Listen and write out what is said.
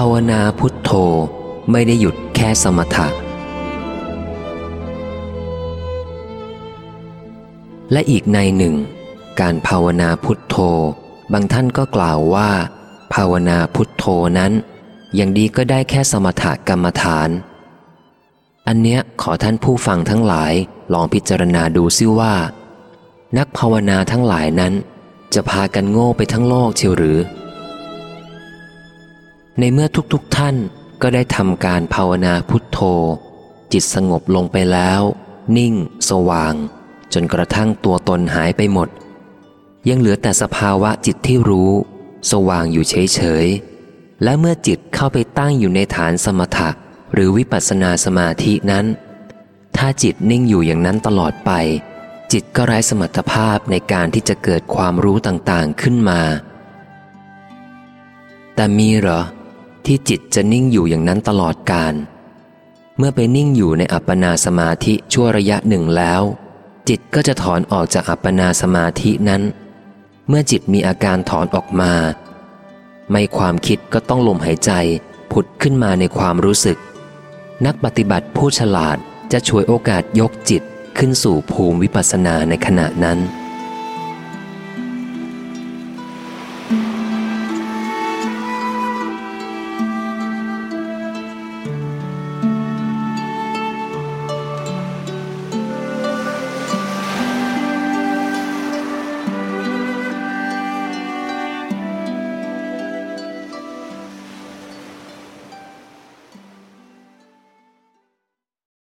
ภาวนาพุทโธไม่ได้หยุดแค่สมถะ และอีกในหนึ่ง การภาวนาพุทโธ บางท่านก็กล่าวว่า ภาวนาพุทโธนั้น อย่างดีก็ได้แค่สมถกรรมฐาน อันเนี้ยขอท่านผู้ฟังทั้งหลายลองพิจารณาดูซิว่า นักภาวนาทั้งหลายนั้น จะพากันโง่ไปทั้งโลกเชียวหรือ ในเมื่อทุกๆทท่านก็ได้ทำการภาวนาพุทโธ จิตสงบลงไปแล้ว นิ่ง สว่าง จนกระทั่งตัวตนหายไปหมด ยังเหลือแต่สภาวะจิตที่รู้ สว่างอยู่เฉยๆ และเมื่อจิตเข้าไปตั้งอยู่ในฐานสมถะหรือวิปัสสนาสมาธินั้น ถ้าจิตนิ่งอยู่อย่างนั้นตลอดไป จิตก็ไร้สมรรถภาพในการที่จะเกิดความรู้ต่างๆขึ้นมา แต่มีเหรอ ที่จิตจะนิ่งอยู่อย่างนั้นตลอดกาลเมื่อไปนิ่งอยู่ในอัปปนาสมาธิชั่วระยะหนึ่งแล้ว จิตก็จะถอนออกจากอัปปนาสมาธินั้น เมื่อจิตมีอาการถอนออกมา ไม่ความคิดก็ต้องลมหายใจผุดขึ้นมาในความรู้สึก นักปฏิบัติผู้ฉลาดจะช่วยโอกาสยกจิตขึ้นสู่ภูมิวิปัสสนาในขณะนั้น